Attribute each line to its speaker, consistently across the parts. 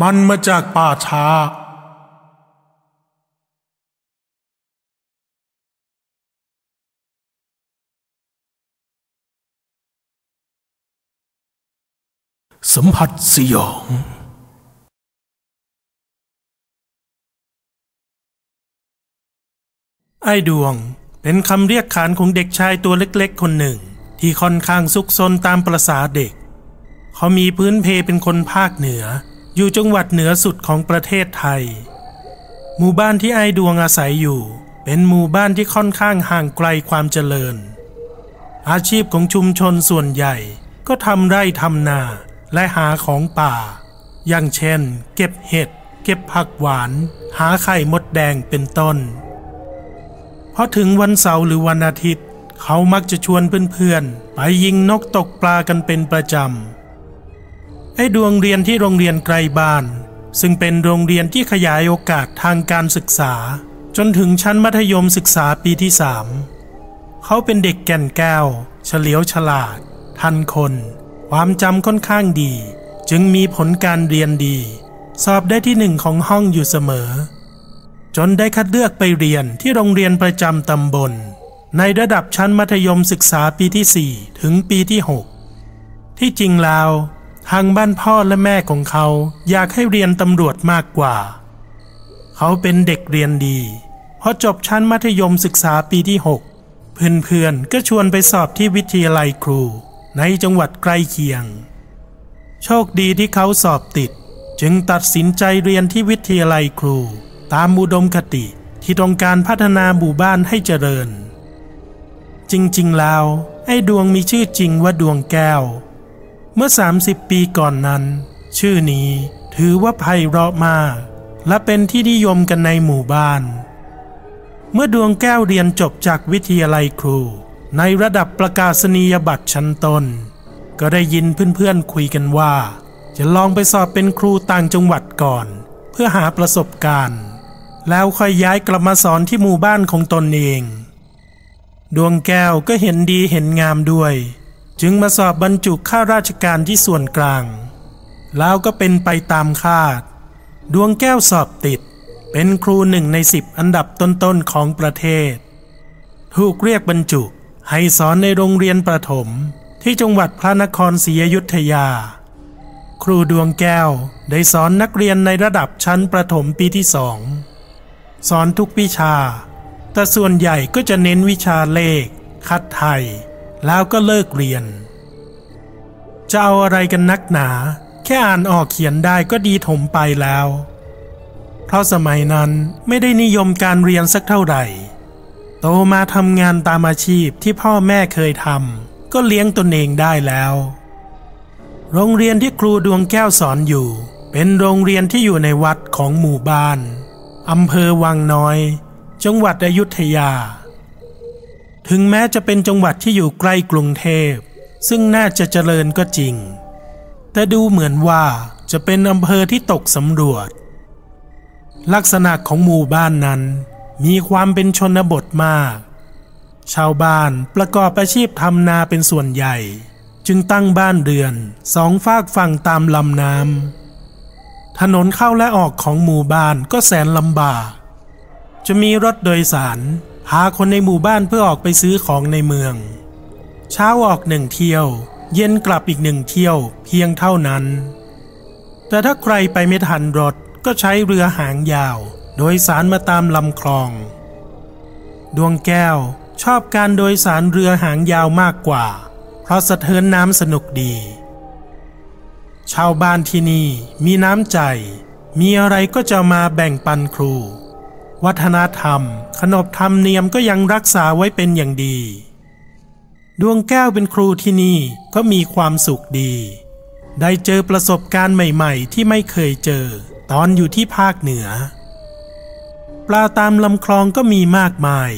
Speaker 1: มันมาจากป่าช้าสัมผัสสยอง ไอ้ดวงเป็นคำเรียกขานของเด็กชายตัวเล็กๆ คนหนึ่ง ที่ค่อนข้างซุกซนตามประษาเด็ก เขามีพื้นเพเป็นคนภาคเหนือ อยู่จังหวัดเหนือสุดของประเทศไทย หมู่บ้านที่ไอ้ดวงอาศัยอยู่ เป็นหมู่บ้านที่ค่อนข้างห่างไกลความเจริญ อาชีพของชุมชนส่วนใหญ่ก็ทำไร่ทำนาและหาของป่า อย่างเช่น เก็บเห็ด เก็บผักหวาน หาไข่มดแดงเป็นต้นพอถึงวันเสาร์หรือวันอาทิตย์ เขามักจะชวนเพื่อนๆ ไปยิงนกตกปลากันเป็นประจำ ไอ้ดวงเรียนที่โรงเรียนไกลบ้าน ซึ่งเป็นโรงเรียนที่ขยายโอกาสทางการศึกษา จนถึงชั้นมัธยมศึกษาปีที่สามเขาเป็นเด็กแก่นแก้ว เฉลียวฉลาด ทันคน ความจำค่อนข้างดี จึงมีผลการเรียนดี สอบได้ที่หนึ่งของห้องอยู่เสมอ จนได้คัดเลือกไปเรียนที่โรงเรียนประจำตำบล ในระดับชั้นมัธยมศึกษาปีที่ 4 ถึงปีที่ 6 ที่จริงแล้ว ทางบ้านพ่อและแม่ของเขาอยากให้เรียนตำรวจมากกว่า เขาเป็นเด็กเรียนดีพอจบชั้นมัธยมศึกษาปีที่ 6 เพื่อนๆก็ชวนไปสอบที่วิทยาลัยครูในจังหวัดใกล้เคียง โชคดีที่เขาสอบติด จึงตัดสินใจเรียนที่วิทยาลัยครู ตามอุดมคติที่ต้องการพัฒนาหมู่บ้านให้เจริญ จริงๆแล้วไอ้ดวงมีชื่อจริงว่าดวงแก้ว เมื่อ 30 ปีก่อนนั้น ชื่อนี้ถือว่าไพเราะมาก และเป็นที่นิยมกันในหมู่บ้าน เมื่อดวงแก้วเรียนจบจากวิทยาลัยครู ในระดับประกาศนียบัตรชั้นต้น ก็ได้ยินเพื่อนๆคุยกันว่า จะลองไปสอบเป็นครูต่างจังหวัดก่อน เพื่อหาประสบการณ์ แล้วค่อยย้ายกลับมาสอนที่หมู่บ้านของตนเอง ดวงแก้วก็เห็นดีเห็นงามด้วย จึงมาสอบบรรจุข้าราชการที่ส่วนกลาง แล้วก็เป็นไปตามคาด ดวงแก้วสอบติด เป็นครูหนึ่งในสิบอันดับต้นๆของประเทศ ถูกเรียกบรรจุให้สอนในโรงเรียนประถมที่จังหวัดพระนครศรีอยุธยา ครูดวงแก้วได้สอนนักเรียนในระดับชั้นประถมปีที่สองสอนทุกวิชา แต่ส่วนใหญ่ก็จะเน้นวิชาเลข คัดไทย แล้วก็เลิกเรียน จะเอาอะไรกันนักหนา แค่อ่านออกเขียนได้ก็ดีถมไปแล้ว เพราะสมัยนั้นไม่ได้นิยมการเรียนสักเท่าไหร่ โตมาทำงานตามอาชีพที่พ่อแม่เคยทำก็เลี้ยงตนเองได้แล้ว โรงเรียนที่ครูดวงแก้วสอนอยู่ เป็นโรงเรียนที่อยู่ในวัดของหมู่บ้านอำเภอวังน้อย จังหวัดอยุธยา ถึงแม้จะเป็นจังหวัดที่อยู่ใกล้กรุงเทพ ซึ่งน่าจะเจริญก็จริง แต่ดูเหมือนว่าจะเป็นอำเภอที่ตกสำรวจ ลักษณะของหมู่บ้านนั้น มีความเป็นชนบทมาก ชาวบ้านประกอบอาชีพทำนาเป็นส่วนใหญ่ จึงตั้งบ้านเรือนสองฝากฝั่งตามลำน้ำถนนเข้าและออกของหมู่บ้านก็แสนลำบากจะมีรถโดยสาร พาคนในหมู่บ้านเพื่อออกไปซื้อของในเมือง เช้าออกหนึ่งเที่ยว เย็นกลับอีกหนึ่งเที่ยวเพียงเท่านั้น แต่ถ้าใครไปไม่ทันรถก็ใช้เรือหางยาว โดยสารมาตามลำคลอง ดวงแก้วชอบการโดยสารเรือหางยาวมากกว่า เพราะสะเทินน้ำสนุกดี ชาวบ้านที่นี่มีน้ำใจ มีอะไรก็จะมาแบ่งปันครู วัฒนธรรม ขนบธรรมเนียมก็ยังรักษาไว้เป็นอย่างดี ดวงแก้วเป็นครูที่นี่ก็มีความสุขดี ได้เจอประสบการณ์ใหม่ๆ ที่ไม่เคยเจอ ตอนอยู่ที่ภาคเหนือ ปลาตามลำคลองก็มีมากมาย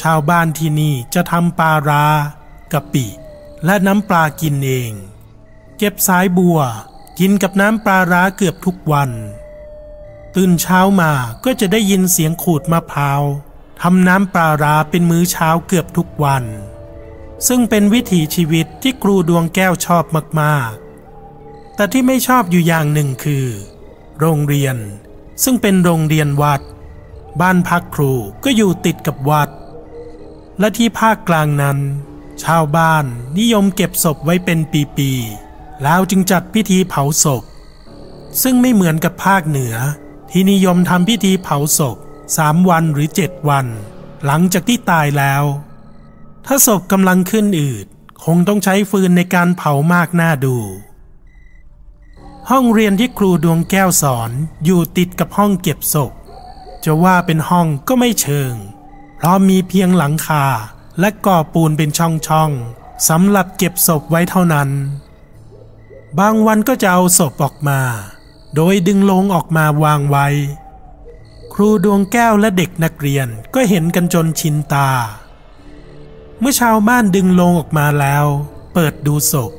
Speaker 1: ชาวบ้านที่นี่จะทำปลาร้ากะปิ และน้ำปลากินเอง เก็บสายบัวกินกับน้ำปลาร้าเกือบทุกวัน ตื่นเช้ามาก็จะได้ยินเสียงขูดมะพร้าวทำน้ำปลาร้าเป็นมื้อเช้าเกือบทุกวัน ซึ่งเป็นวิถีชีวิตที่ครูดวงแก้วชอบมากๆ แต่ที่ไม่ชอบอยู่อย่างหนึ่งคือ โรงเรียน ซึ่งเป็นโรงเรียนวัด บ้านพักครูก็อยู่ติดกับวัด และที่ภาคกลางนั้น ชาวบ้านนิยมเก็บศพไว้เป็นปีๆแล้วจึงจัดพิธีเผาศพ ซึ่งไม่เหมือนกับภาคเหนือ ที่นิยมทำพิธีเผาศพสามวันหรือเจ็ดวัน หลังจากที่ตายแล้ว ถ้าศพกำลังขึ้นอืด คงต้องใช้ฟืนในการเผามากน่าดู ห้องเรียนที่ครูดวงแก้วสอนอยู่ติดกับห้องเก็บศพ จะว่าเป็นห้องก็ไม่เชิง เพราะมีเพียงหลังคาและก่อปูนเป็นช่องๆสำหรับเก็บศพไว้เท่านั้น บางวันก็จะเอาศพออกมา โดยดึงลงออกมาวางไว้ ครูดวงแก้วและเด็กนักเรียนก็เห็นกันจนชินตา เมื่อชาวบ้านดึงโลงออกมาแล้ว เปิดดูศพ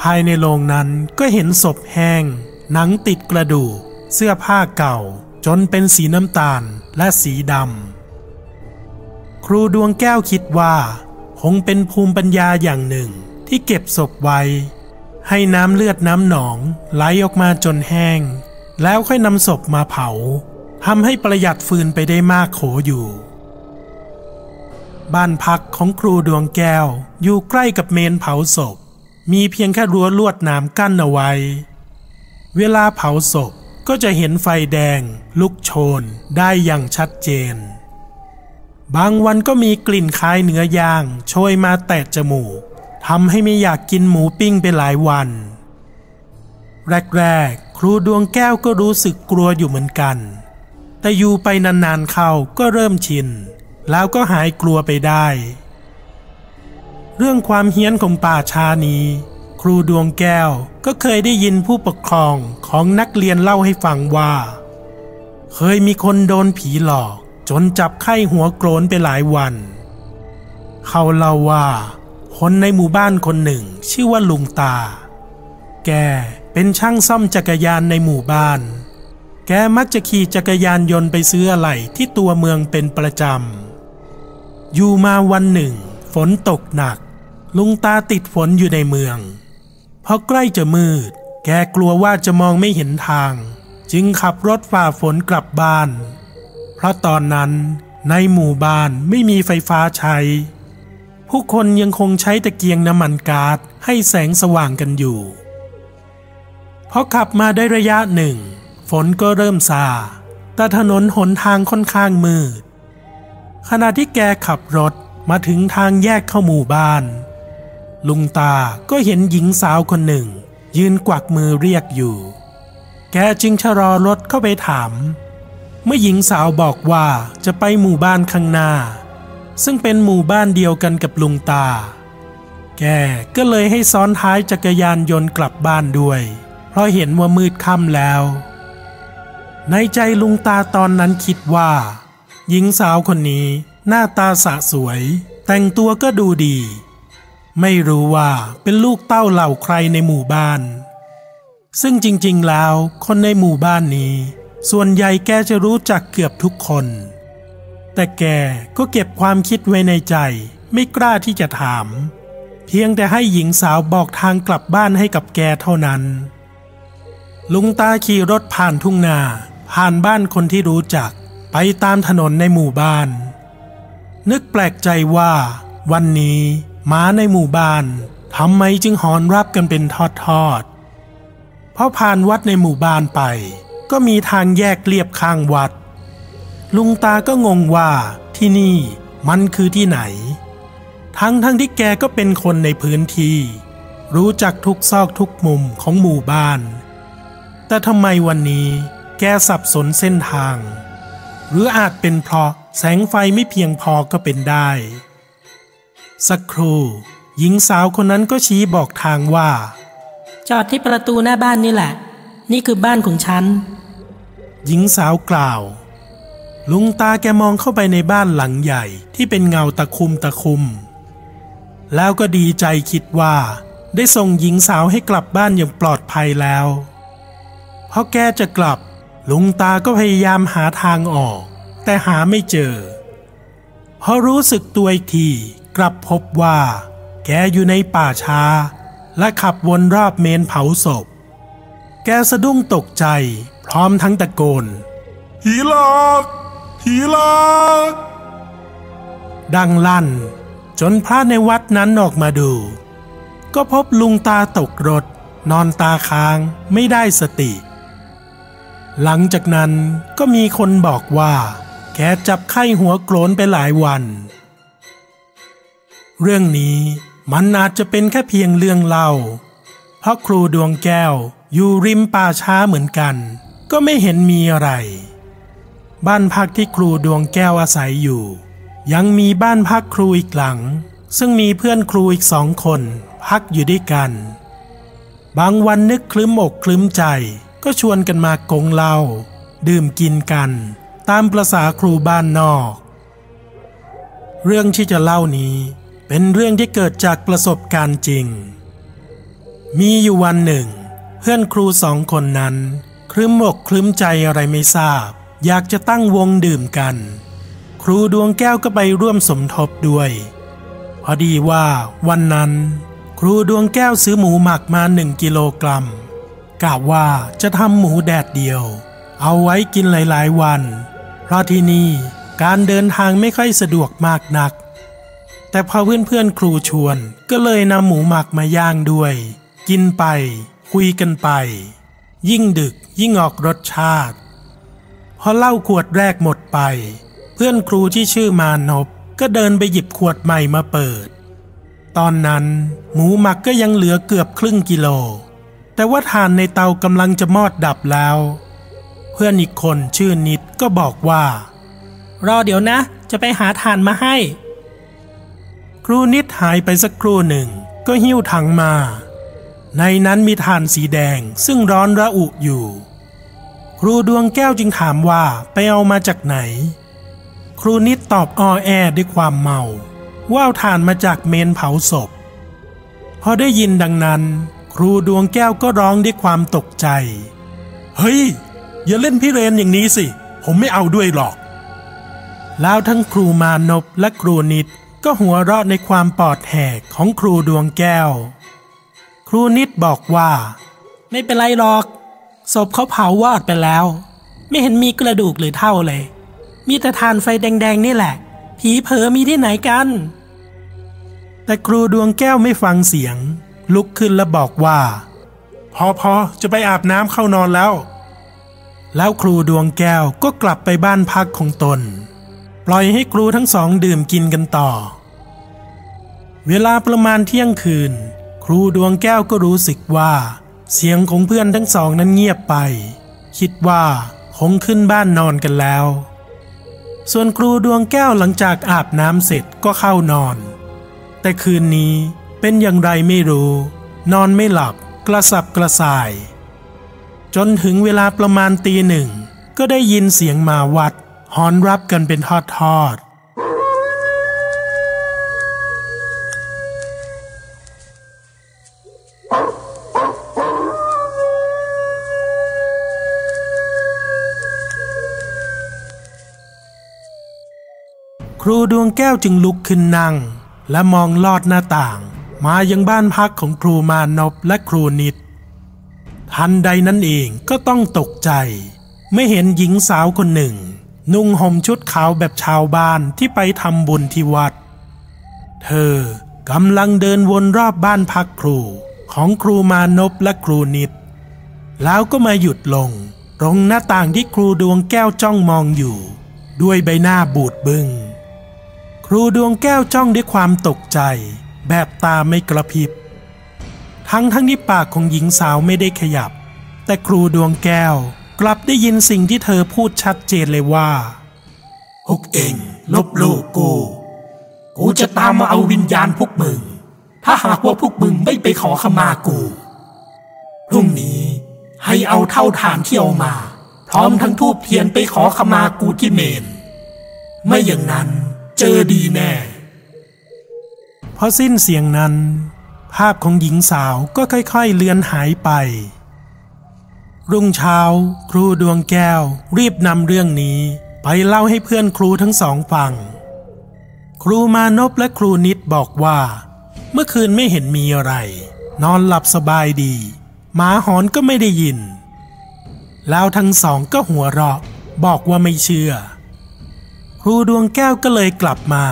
Speaker 1: ภายในโรงนั้นก็เห็นศพแห้ง หนังติดกระดูก เสื้อผ้าเก่า จนเป็นสีน้ำตาลและสีดำ ครูดวงแก้วคิดว่า คงเป็นภูมิปัญญาอย่างหนึ่งที่เก็บศพไว้ ให้น้ำเลือดน้ำหนองไหลออกมาจนแห้ง แล้วค่อยนำศพมาเผาทำให้ประหยัดฟืนไปได้มากโขอยู่ บ้านพักของครูดวงแก้วอยู่ใกล้กับเมนเผาศพ มีเพียงแค่รั้วลวดหนามกั้นเอาไว้ เวลาเผาศพก็จะเห็นไฟแดง ลุกโชนได้อย่างชัดเจน บางวันก็มีกลิ่นคล้ายเนื้อย่างโชยมาแตะจมูก ทำให้ไม่อยากกินหมูปิ้งไปหลายวัน แรกๆ ครูดวงแก้วก็รู้สึกกลัวอยู่เหมือนกัน แต่อยู่ไปนานๆเข้าก็เริ่มชิน แล้วก็หายกลัวไปได้ เรื่องความเฮี้ยนของป่าชานี้ ครูดวงแก้วก็เคยได้ยินผู้ปกครองของนักเรียนเล่าให้ฟังว่า เคยมีคนโดนผีหลอกจนจับไข้หัวโกรนไปหลายวัน เขาเล่าว่า คนในหมู่บ้านคนหนึ่งชื่อว่าลุงตา แกเป็นช่างซ่อมจักรยานในหมู่บ้าน แกมักจะขี่จักรยานยนต์ไปซื้ออะไหล่ที่ตัวเมืองเป็นประจำ อยู่มาวันหนึ่ง ฝนตกหนัก ลุงตาติดฝนอยู่ในเมืองพอใกล้จะมืด แกกลัวว่าจะมองไม่เห็นทาง จึงขับรถฝ่าฝนกลับบ้าน เพราะตอนนั้นในหมู่บ้านไม่มีไฟฟ้าใช้ ผู้คนยังคงใช้ตะเกียงน้ำมันก๊าซให้แสงสว่างกันอยู่พอขับมาได้ระยะหนึ่ง ฝนก็เริ่มซา แต่ถนนหนทางค่อนข้างมืด ขณะที่แกขับรถมาถึงทางแยกเข้าหมู่บ้าน ลุงตาก็เห็นหญิงสาวคนหนึ่ง ยืนกวักมือเรียกอยู่ แกจึงชะลอรถเข้าไปถาม เมื่อหญิงสาวบอกว่าจะไปหมู่บ้านข้างหน้า ซึ่งเป็นหมู่บ้านเดียวกันกับลุงตา แกก็เลยให้ซ้อนท้ายจักรยานยนต์กลับบ้านด้วย เพราะเห็นว่ามืดค่ำแล้ว ในใจลุงตาตอนนั้นคิดว่า หญิงสาวคนนี้หน้าตาสะสวย แต่งตัวก็ดูดี ไม่รู้ว่าเป็นลูกเต้าเหล่าใครในหมู่บ้าน ซึ่งจริงๆแล้วคนในหมู่บ้านนี้ ส่วนใหญ่แกจะรู้จักเกือบทุกคน แต่แกก็เก็บความคิดไว้ในใจ ไม่กล้าที่จะถาม เพียงแต่ให้หญิงสาวบอกทางกลับบ้านให้กับแกเท่านั้น ลุงตาขี่รถผ่านทุ่งนา ผ่านบ้านคนที่รู้จัก ไปตามถนนในหมู่บ้าน นึกแปลกใจว่า วันนี้หมาในหมู่บ้านทำไมจึงหอนรับกันเป็นทอดๆเพราะผ่านวัดในหมู่บ้านไป ก็มีทางแยกเรียบข้างวัด ลุงตาก็งงว่าที่นี่มันคือที่ไหน ทั้งทั้งที่แกก็เป็นคนในพื้นที่ รู้จักทุกซอกทุกมุมของหมู่บ้าน แต่ทำไมวันนี้แกสับสนเส้นทาง หรืออาจเป็นเพราะแสงไฟไม่เพียงพอก็เป็นได้ สักครู่หญิงสาวคนนั้นก็ชี้บอกทางว่า
Speaker 2: จอดที่ประตูหน้าบ้านนี่แหละ นี่คือบ้านของฉัน
Speaker 1: หญิงสาวกล่าว ลุงตาแกมองเข้าไปในบ้านหลังใหญ่ที่เป็นเงาตะคุมตะคุม แล้วก็ดีใจคิดว่า ได้ส่งหญิงสาวให้กลับบ้านอย่างปลอดภัยแล้วพอแกจะกลับ ลุงตาก็พยายามหาทางออก แต่หาไม่เจอพอรู้สึกตัวอีกทีกลับพบว่า แกอยู่ในป่าช้า และขับวนรอบเมนเผาศพ แกสะดุ้งตกใจพพร้อมทั้งตะโกน
Speaker 3: ผีหลอก ผีหลอก
Speaker 1: ดังลั่น จนพระในวัดนั้นออกมาดู ก็พบลุงตาตกรถ นอนตาค้างไม่ได้สติ หลังจากนั้นก็มีคนบอกว่า แกจับไข้หัวโกรนไปหลายวัน เรื่องนี้มันอาจจะเป็นแค่เพียงเรื่องเล่า เพราะครูดวงแก้วอยู่ริมป่าช้าเหมือนกัน ก็ไม่เห็นมีอะไร บ้านพักที่ครูดวงแก้วอาศัยอยู่ ยังมีบ้านพักครูอีกหลัง ซึ่งมีเพื่อนครูอีกสองคนพักอยู่ด้วยกัน บางวันนึกคลึ้มอกคลึ้มใจ ก็ชวนกันมากงเหล้าดื่มกินกัน ตามประษาครูบ้านนอก เรื่องที่จะเล่านี้ เป็นเรื่องที่เกิดจากประสบการณ์จริง มีอยู่วันหนึ่ง เพื่อนครูสองคนนั้น คลึ้มอกคลึ้มใจอะไรไม่ทราบ อยากจะตั้งวงดื่มกัน ครูดวงแก้วก็ไปร่วมสมทบด้วย พอดีว่าวันนั้น ครูดวงแก้วซื้อหมูหมักมาหนึ่งกิโลกรัมกะว่าจะทำหมูแดดเดียว เอาไว้กินหลายๆวัน เพราะที่นี่การเดินทางไม่ค่อยสะดวกมากนัก แต่พอเพื่อนๆครูชวนก็เลยนำหมูหมักมาย่างด้วย กินไป คุยกันไป ยิ่งดึกยิ่งออกรสชาติ พอเหล้าขวดแรกหมดไป เพื่อนครูที่ชื่อมานพก็เดินไปหยิบขวดใหม่มาเปิด ตอนนั้นหมูหมักก็ยังเหลือเกือบครึ่งกิโล แต่ว่าถ่านในเตากำลังจะมอดดับแล้ว เพื่อนอีกคนชื่อนิดก็บอกว่า
Speaker 2: รอเดี๋ยวนะ จะไปหาถ่านมาให้
Speaker 1: ครูนิดหายไปสักครู่หนึ่ง ก็หิ้วถังมา ในนั้นมีถ่านสีแดงซึ่งร้อนระอุอยู่ ครูดวงแก้วจึงถามว่าไปเอามาจากไหน ครูนิดตอบออแอด้วยความเมาว่าเอาถ่านมาจากเมนเผาศพ พอได้ยินดังนั้น ครูดวงแก้วก็ร้องด้วยความตกใจ เฮ้ย อย่าเล่นพี่เรนอย่างนี้สิ ผมไม่เอาด้วยหรอก แล้วทั้งครูมานพและครูนิดก็หัวเราะในความปอดแหกของครูดวงแก้ว ครูนิดบอกว่า
Speaker 2: ไม่เป็นไรหรอก ศพเขาเผาวอดไปแล้ว ไม่เห็นมีกระดูกหรือเท่าเลย มีแต่ทานไฟแดงๆนี่แหละ ผีเผลอมีที่ไหนกัน
Speaker 1: แต่ครูดวงแก้วไม่ฟังเสียง ลุกขึ้นและบอกว่า พอพอจะไปอาบน้ำเข้านอนแล้ว แล้วครูดวงแก้วก็กลับไปบ้านพักของตน ปล่อยให้ครูทั้งสองดื่มกินกันต่อ เวลาประมาณเที่ยงคืน ครูดวงแก้วก็รู้สึกว่า เสียงของเพื่อนทั้งสองนั้นเงียบไป คิดว่าคงขึ้นบ้านนอนกันแล้ว ส่วนครูดวงแก้วหลังจากอาบน้ำเสร็จก็เข้านอน แต่คืนนี้เป็นอย่างไรไม่รู้ นอนไม่หลับกระสับกระส่าย จนถึงเวลาประมาณตีหนึ่ง ก็ได้ยินเสียงมาวัดหอนรับกันเป็นทอดทอด ครูดวงแก้วจึงลุกขึ้นนั่ง และมองลอดหน้าต่าง มายังบ้านพักของครูมานพและครูนิด ทันใดนั้นเองก็ต้องตกใจ ไม่เห็นหญิงสาวคนหนึ่ง นุ่งห่มชุดขาวแบบชาวบ้านที่ไปทำบุญที่วัด เธอกำลังเดินวนรอบบ้านพักครูของครูมานพและครูนิด แล้วก็มาหยุดลง ตรงหน้าต่างที่ครูดวงแก้วจ้องมองอยู่ ด้วยใบหน้าบูดบึง้ง รูดวงแก้วจ้องด้วยความตกใจ แบบตาไม่กระพริบ ทั้งทั้งที่ปากของหญิงสาวไม่ได้ขยับ แต่ครูดวงแก้วกลับได้ยินสิ่งที่เธอพูดชัดเจนเลยว่า
Speaker 3: พวกเองลบลูกกู กูจะตามมาเอาวิญญาณพวกมึง ถ้าหากว่าพวกมึงไม่ไปขอขมากู พรุ่งนี้ให้เอาเท่าฐานที่เอามา พร้อมทั้งทูบเทียนไปขอขมากูที่เมน ไม่อย่างนั้น เจอดีแน่
Speaker 1: พอสิ้นเสียงนั้น ภาพของหญิงสาวก็ค่อยๆเลือนหายไป รุ่งเช้า ครูดวงแก้ว รีบนำเรื่องนี้ ไปเล่าให้เพื่อนครูทั้งสองฟัง ครูมานพและครูนิดบอกว่า เมื่อคืนไม่เห็นมีอะไร นอนหลับสบายดีหมาหอนก็ไม่ได้ยิน แล้วทั้งสองก็หัวเราะ บอกว่าไม่เชื่อ ครูดวงแก้วก็เลยกลับมา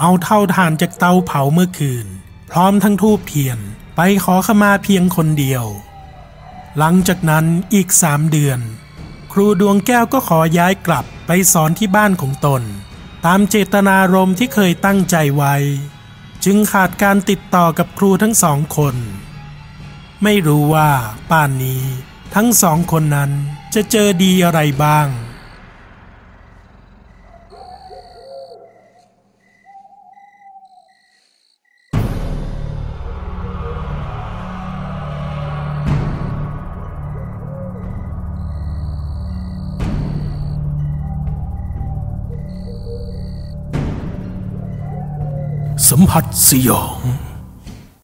Speaker 1: เอาเท่าทานจากเตาเผาเมื่อคืน พร้อมทั้งทูบเทียนไปขอขมาเพียงคนเดียว หลังจากนั้นอีกสามเดือน ครูดวงแก้วก็ขอย้ายกลับไปสอนที่บ้านของตน ตามเจตนารมณ์ที่เคยตั้งใจไว้ จึงขาดการติดต่อกับครูทั้งสองคน ไม่รู้ว่าป่านนี้ทั้งสองคนนั้นจะเจอดีอะไรบ้าง
Speaker 3: Mhat